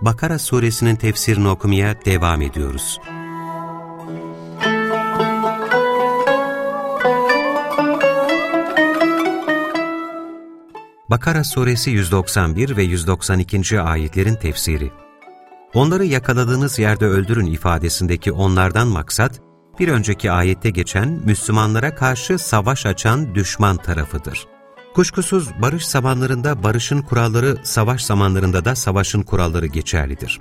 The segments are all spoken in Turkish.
Bakara suresinin tefsirini okumaya devam ediyoruz. Bakara suresi 191 ve 192. ayetlerin tefsiri Onları yakaladığınız yerde öldürün ifadesindeki onlardan maksat, bir önceki ayette geçen Müslümanlara karşı savaş açan düşman tarafıdır. Kuşkusuz barış zamanlarında barışın kuralları, savaş zamanlarında da savaşın kuralları geçerlidir.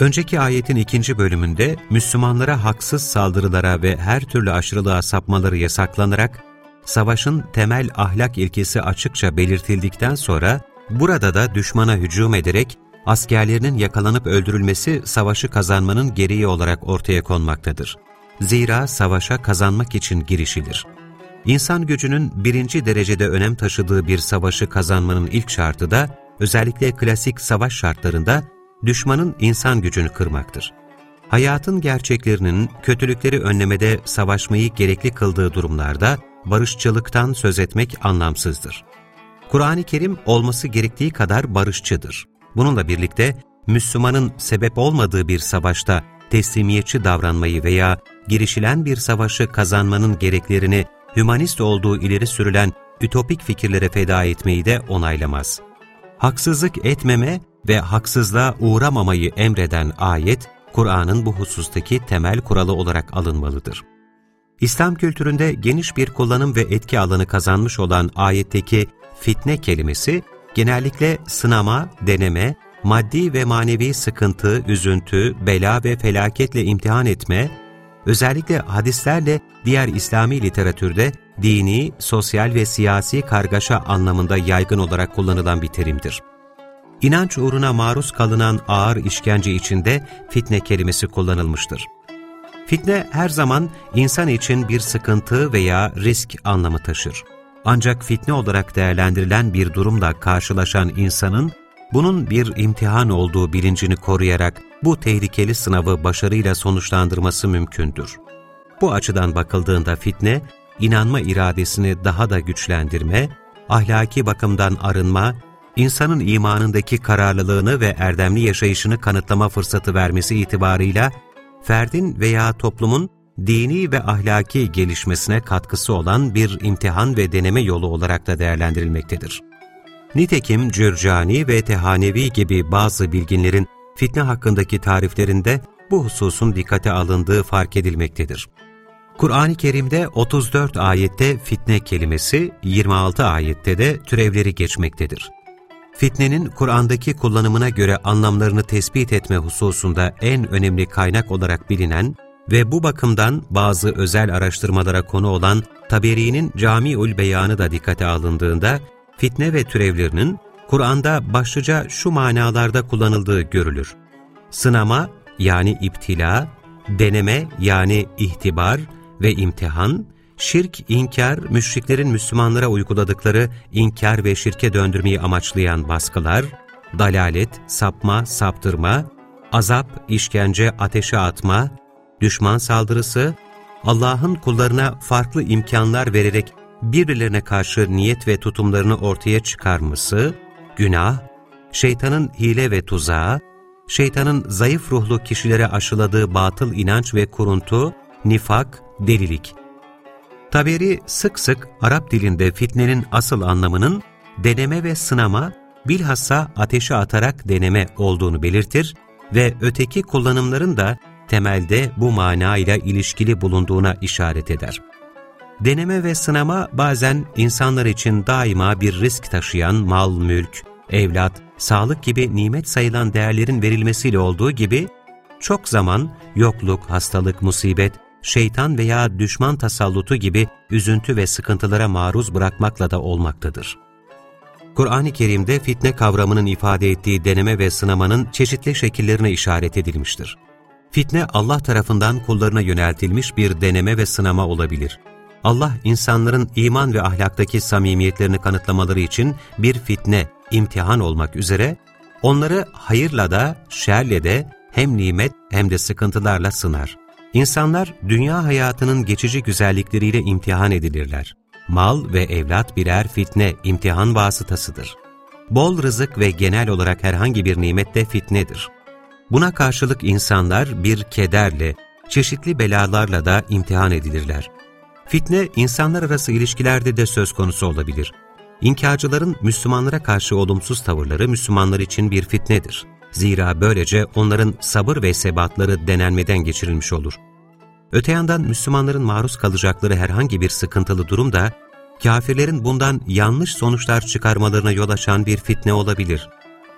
Önceki ayetin ikinci bölümünde Müslümanlara haksız saldırılara ve her türlü aşırılığa sapmaları yasaklanarak, savaşın temel ahlak ilkesi açıkça belirtildikten sonra, burada da düşmana hücum ederek, askerlerinin yakalanıp öldürülmesi savaşı kazanmanın gereği olarak ortaya konmaktadır. Zira savaşa kazanmak için girişilir. İnsan gücünün birinci derecede önem taşıdığı bir savaşı kazanmanın ilk şartı da, özellikle klasik savaş şartlarında, düşmanın insan gücünü kırmaktır. Hayatın gerçeklerinin kötülükleri önlemede savaşmayı gerekli kıldığı durumlarda, barışçılıktan söz etmek anlamsızdır. Kur'an-ı Kerim olması gerektiği kadar barışçıdır. Bununla birlikte, Müslümanın sebep olmadığı bir savaşta teslimiyetçi davranmayı veya girişilen bir savaşı kazanmanın gereklerini hümanist olduğu ileri sürülen ütopik fikirlere feda etmeyi de onaylamaz. Haksızlık etmeme ve haksızlığa uğramamayı emreden ayet, Kur'an'ın bu husustaki temel kuralı olarak alınmalıdır. İslam kültüründe geniş bir kullanım ve etki alanı kazanmış olan ayetteki fitne kelimesi, genellikle sınama, deneme, maddi ve manevi sıkıntı, üzüntü, bela ve felaketle imtihan etme, özellikle hadislerle diğer İslami literatürde dini, sosyal ve siyasi kargaşa anlamında yaygın olarak kullanılan bir terimdir. İnanç uğruna maruz kalınan ağır işkence içinde fitne kelimesi kullanılmıştır. Fitne her zaman insan için bir sıkıntı veya risk anlamı taşır. Ancak fitne olarak değerlendirilen bir durumla karşılaşan insanın bunun bir imtihan olduğu bilincini koruyarak bu tehlikeli sınavı başarıyla sonuçlandırması mümkündür. Bu açıdan bakıldığında fitne, inanma iradesini daha da güçlendirme, ahlaki bakımdan arınma, insanın imanındaki kararlılığını ve erdemli yaşayışını kanıtlama fırsatı vermesi itibarıyla, ferdin veya toplumun dini ve ahlaki gelişmesine katkısı olan bir imtihan ve deneme yolu olarak da değerlendirilmektedir. Nitekim Cürcani ve Tehanevi gibi bazı bilginlerin fitne hakkındaki tariflerinde bu hususun dikkate alındığı fark edilmektedir. Kur'an-ı Kerim'de 34 ayette fitne kelimesi, 26 ayette de türevleri geçmektedir. Fitnenin Kur'an'daki kullanımına göre anlamlarını tespit etme hususunda en önemli kaynak olarak bilinen ve bu bakımdan bazı özel araştırmalara konu olan Taberi'nin Camiül Beyanı da dikkate alındığında, fitne ve türevlerinin Kur'an'da başlıca şu manalarda kullanıldığı görülür. Sınama yani iptila, deneme yani ihtibar ve imtihan, şirk, inkar, müşriklerin Müslümanlara uyguladıkları inkar ve şirke döndürmeyi amaçlayan baskılar, dalalet, sapma, saptırma, azap, işkence, ateşe atma, düşman saldırısı, Allah'ın kullarına farklı imkanlar vererek birbirlerine karşı niyet ve tutumlarını ortaya çıkarması, günah, şeytanın hile ve tuzağı, şeytanın zayıf ruhlu kişilere aşıladığı batıl inanç ve kuruntu, nifak, delilik. Taberi sık sık Arap dilinde fitnenin asıl anlamının deneme ve sınama, bilhassa ateşe atarak deneme olduğunu belirtir ve öteki kullanımların da temelde bu manayla ilişkili bulunduğuna işaret eder. Deneme ve sınama bazen insanlar için daima bir risk taşıyan mal, mülk, evlat, sağlık gibi nimet sayılan değerlerin verilmesiyle olduğu gibi, çok zaman yokluk, hastalık, musibet, şeytan veya düşman tasallutu gibi üzüntü ve sıkıntılara maruz bırakmakla da olmaktadır. Kur'an-ı Kerim'de fitne kavramının ifade ettiği deneme ve sınamanın çeşitli şekillerine işaret edilmiştir. Fitne Allah tarafından kullarına yöneltilmiş bir deneme ve sınama olabilir. Allah insanların iman ve ahlaktaki samimiyetlerini kanıtlamaları için bir fitne, imtihan olmak üzere onları hayırla da şerle de hem nimet hem de sıkıntılarla sınar. İnsanlar dünya hayatının geçici güzellikleriyle imtihan edilirler. Mal ve evlat birer fitne, imtihan vasıtasıdır. Bol rızık ve genel olarak herhangi bir nimet de fitnedir. Buna karşılık insanlar bir kederle, çeşitli belalarla da imtihan edilirler. Fitne, insanlar arası ilişkilerde de söz konusu olabilir. İnkarcıların Müslümanlara karşı olumsuz tavırları Müslümanlar için bir fitnedir. Zira böylece onların sabır ve sebatları denenmeden geçirilmiş olur. Öte yandan Müslümanların maruz kalacakları herhangi bir sıkıntılı durum da, kafirlerin bundan yanlış sonuçlar çıkarmalarına yol açan bir fitne olabilir.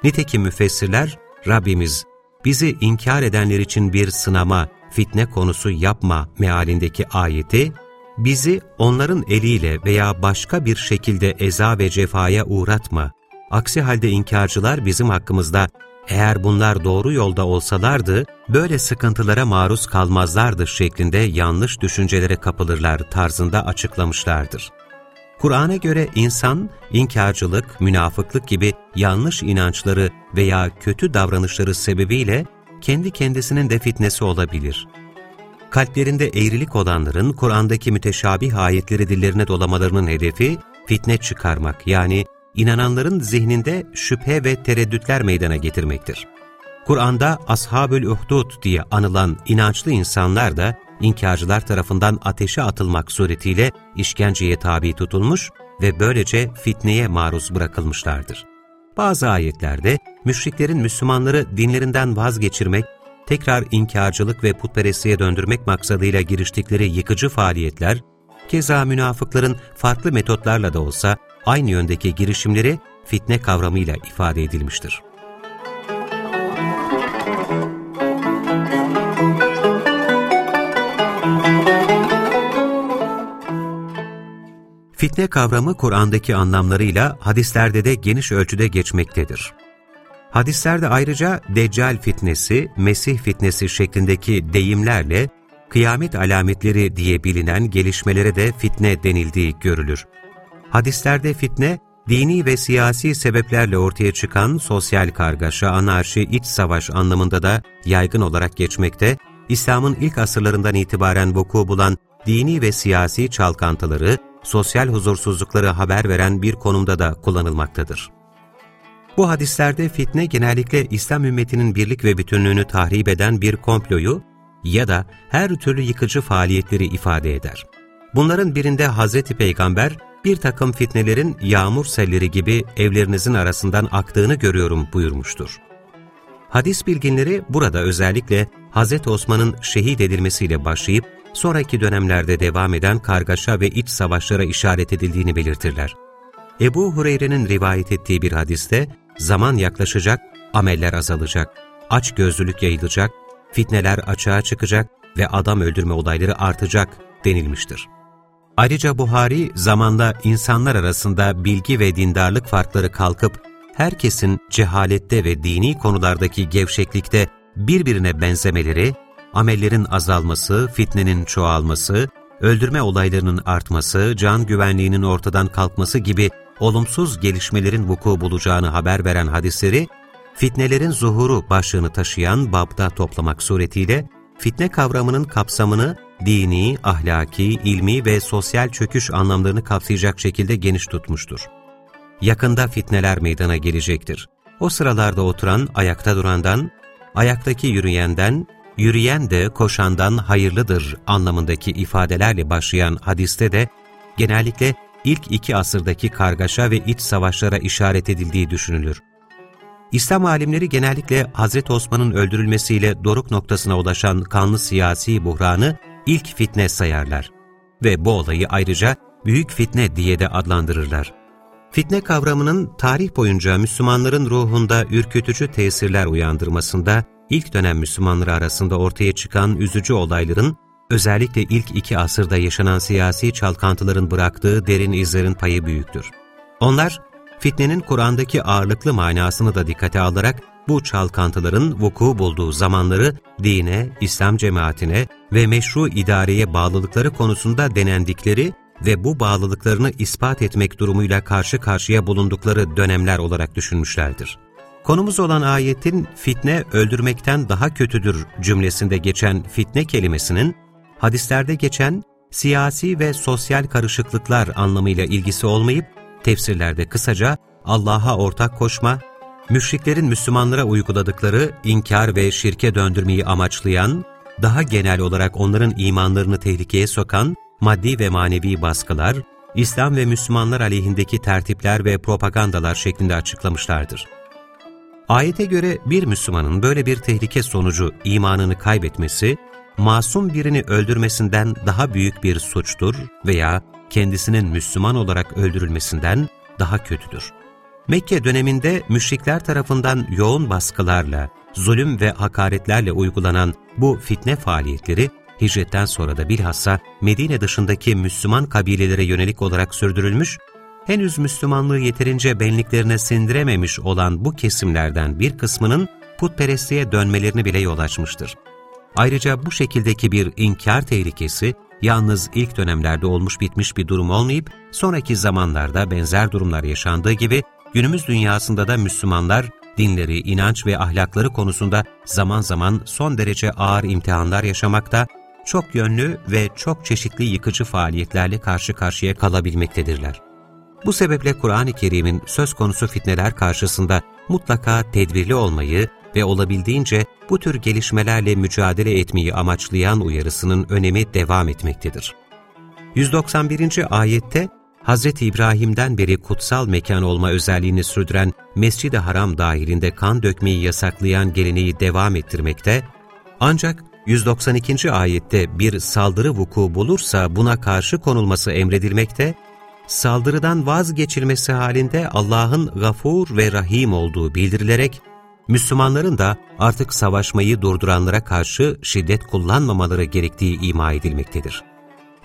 Nitekim müfessirler, Rabbimiz, bizi inkar edenler için bir sınama, fitne konusu yapma mealindeki ayeti, bizi onların eliyle veya başka bir şekilde eza ve cefaya uğratma. Aksi halde inkarcılar bizim hakkımızda eğer bunlar doğru yolda olsalardı, böyle sıkıntılara maruz kalmazlardı şeklinde yanlış düşüncelere kapılırlar tarzında açıklamışlardır. Kur'an'a göre insan, inkarcılık, münafıklık gibi yanlış inançları veya kötü davranışları sebebiyle kendi kendisinin de fitnesi olabilir. Kalplerinde eğrilik olanların Kur'an'daki müteşabih ayetleri dillerine dolamalarının hedefi, fitne çıkarmak yani inananların zihninde şüphe ve tereddütler meydana getirmektir. Kur'an'da Ashabül Uhdud diye anılan inançlı insanlar da inkarcılar tarafından ateşe atılmak suretiyle işkenceye tabi tutulmuş ve böylece fitneye maruz bırakılmışlardır. Bazı ayetlerde müşriklerin Müslümanları dinlerinden vazgeçirmek, tekrar inkarcılık ve putperestliğe döndürmek maksadıyla giriştikleri yıkıcı faaliyetler, keza münafıkların farklı metotlarla da olsa aynı yöndeki girişimleri fitne kavramıyla ifade edilmiştir. Fitne kavramı Kur'an'daki anlamlarıyla hadislerde de geniş ölçüde geçmektedir. Hadislerde ayrıca Deccal fitnesi, Mesih fitnesi şeklindeki deyimlerle kıyamet alametleri diye bilinen gelişmelere de fitne denildiği görülür. Hadislerde fitne, dini ve siyasi sebeplerle ortaya çıkan sosyal kargaşa, anarşi, iç savaş anlamında da yaygın olarak geçmekte, İslam'ın ilk asırlarından itibaren vuku bulan dini ve siyasi çalkantıları, sosyal huzursuzlukları haber veren bir konumda da kullanılmaktadır. Bu hadislerde fitne genellikle İslam ümmetinin birlik ve bütünlüğünü tahrip eden bir komployu ya da her türlü yıkıcı faaliyetleri ifade eder. Bunların birinde Hz. Peygamber, bir takım fitnelerin yağmur selleri gibi evlerinizin arasından aktığını görüyorum buyurmuştur. Hadis bilginleri burada özellikle Hz. Osman'ın şehit edilmesiyle başlayıp sonraki dönemlerde devam eden kargaşa ve iç savaşlara işaret edildiğini belirtirler. Ebu Hureyre'nin rivayet ettiği bir hadiste zaman yaklaşacak, ameller azalacak, aç gözlülük yayılacak, fitneler açığa çıkacak ve adam öldürme olayları artacak denilmiştir. Ayrıca Buhari zamanda insanlar arasında bilgi ve dindarlık farkları kalkıp herkesin cehalette ve dini konulardaki gevşeklikte birbirine benzemeleri, amellerin azalması, fitnenin çoğalması, öldürme olaylarının artması, can güvenliğinin ortadan kalkması gibi olumsuz gelişmelerin vuku bulacağını haber veren hadisleri, fitnelerin zuhuru başlığını taşıyan babda toplamak suretiyle, fitne kavramının kapsamını dini, ahlaki, ilmi ve sosyal çöküş anlamlarını kapsayacak şekilde geniş tutmuştur. Yakında fitneler meydana gelecektir. O sıralarda oturan ayakta durandan, ayaktaki yürüyenden, yürüyen de koşandan hayırlıdır anlamındaki ifadelerle başlayan hadiste de genellikle ilk iki asırdaki kargaşa ve iç savaşlara işaret edildiği düşünülür. İslam alimleri genellikle Hz. Osman'ın öldürülmesiyle doruk noktasına ulaşan kanlı siyasi buhranı ilk fitne sayarlar ve bu olayı ayrıca büyük fitne diye de adlandırırlar. Fitne kavramının tarih boyunca Müslümanların ruhunda ürkütücü tesirler uyandırmasında ilk dönem Müslümanları arasında ortaya çıkan üzücü olayların, özellikle ilk iki asırda yaşanan siyasi çalkantıların bıraktığı derin izlerin payı büyüktür. Onlar, fitnenin Kur'an'daki ağırlıklı manasını da dikkate alarak bu çalkantıların vuku bulduğu zamanları dine, İslam cemaatine ve meşru idareye bağlılıkları konusunda denendikleri ve bu bağlılıklarını ispat etmek durumuyla karşı karşıya bulundukları dönemler olarak düşünmüşlerdir. Konumuz olan ayetin fitne öldürmekten daha kötüdür cümlesinde geçen fitne kelimesinin, hadislerde geçen siyasi ve sosyal karışıklıklar anlamıyla ilgisi olmayıp, tefsirlerde kısaca Allah'a ortak koşma, müşriklerin Müslümanlara uyguladıkları inkar ve şirke döndürmeyi amaçlayan, daha genel olarak onların imanlarını tehlikeye sokan maddi ve manevi baskılar, İslam ve Müslümanlar aleyhindeki tertipler ve propagandalar şeklinde açıklamışlardır. Ayete göre bir Müslümanın böyle bir tehlike sonucu imanını kaybetmesi, masum birini öldürmesinden daha büyük bir suçtur veya kendisinin Müslüman olarak öldürülmesinden daha kötüdür. Mekke döneminde müşrikler tarafından yoğun baskılarla, zulüm ve hakaretlerle uygulanan bu fitne faaliyetleri, hicretten sonra da bilhassa Medine dışındaki Müslüman kabilelere yönelik olarak sürdürülmüş, henüz Müslümanlığı yeterince benliklerine sindirememiş olan bu kesimlerden bir kısmının putperestliğe dönmelerini bile yol açmıştır. Ayrıca bu şekildeki bir inkar tehlikesi, yalnız ilk dönemlerde olmuş bitmiş bir durum olmayıp, sonraki zamanlarda benzer durumlar yaşandığı gibi, günümüz dünyasında da Müslümanlar, dinleri, inanç ve ahlakları konusunda zaman zaman son derece ağır imtihanlar yaşamakta, çok yönlü ve çok çeşitli yıkıcı faaliyetlerle karşı karşıya kalabilmektedirler. Bu sebeple Kur'an-ı Kerim'in söz konusu fitneler karşısında mutlaka tedbirli olmayı ve olabildiğince bu tür gelişmelerle mücadele etmeyi amaçlayan uyarısının önemi devam etmektedir. 191. ayette Hz. İbrahim'den beri kutsal mekan olma özelliğini sürdüren Mescid-i Haram dahilinde kan dökmeyi yasaklayan geleneği devam ettirmekte, ancak 192. ayette bir saldırı vuku bulursa buna karşı konulması emredilmekte, saldırıdan vazgeçilmesi halinde Allah'ın gafur ve rahim olduğu bildirilerek, Müslümanların da artık savaşmayı durduranlara karşı şiddet kullanmamaları gerektiği ima edilmektedir.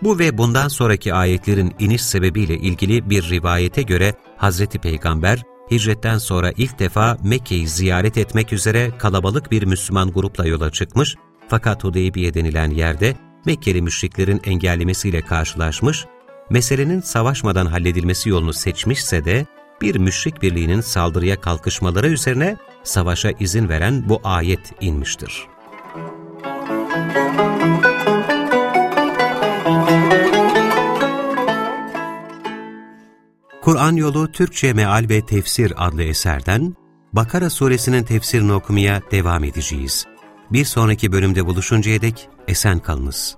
Bu ve bundan sonraki ayetlerin iniş sebebiyle ilgili bir rivayete göre Hz. Peygamber, hicretten sonra ilk defa Mekke'yi ziyaret etmek üzere kalabalık bir Müslüman grupla yola çıkmış, fakat Hudeybiye denilen yerde Mekkeli müşriklerin engellemesiyle karşılaşmış, meselenin savaşmadan halledilmesi yolunu seçmişse de, bir müşrik birliğinin saldırıya kalkışmaları üzerine savaşa izin veren bu ayet inmiştir. Kur'an Yolu Türkçe Meal ve Tefsir adlı eserden Bakara suresinin tefsirini okumaya devam edeceğiz. Bir sonraki bölümde buluşuncaya dek esen kalınız.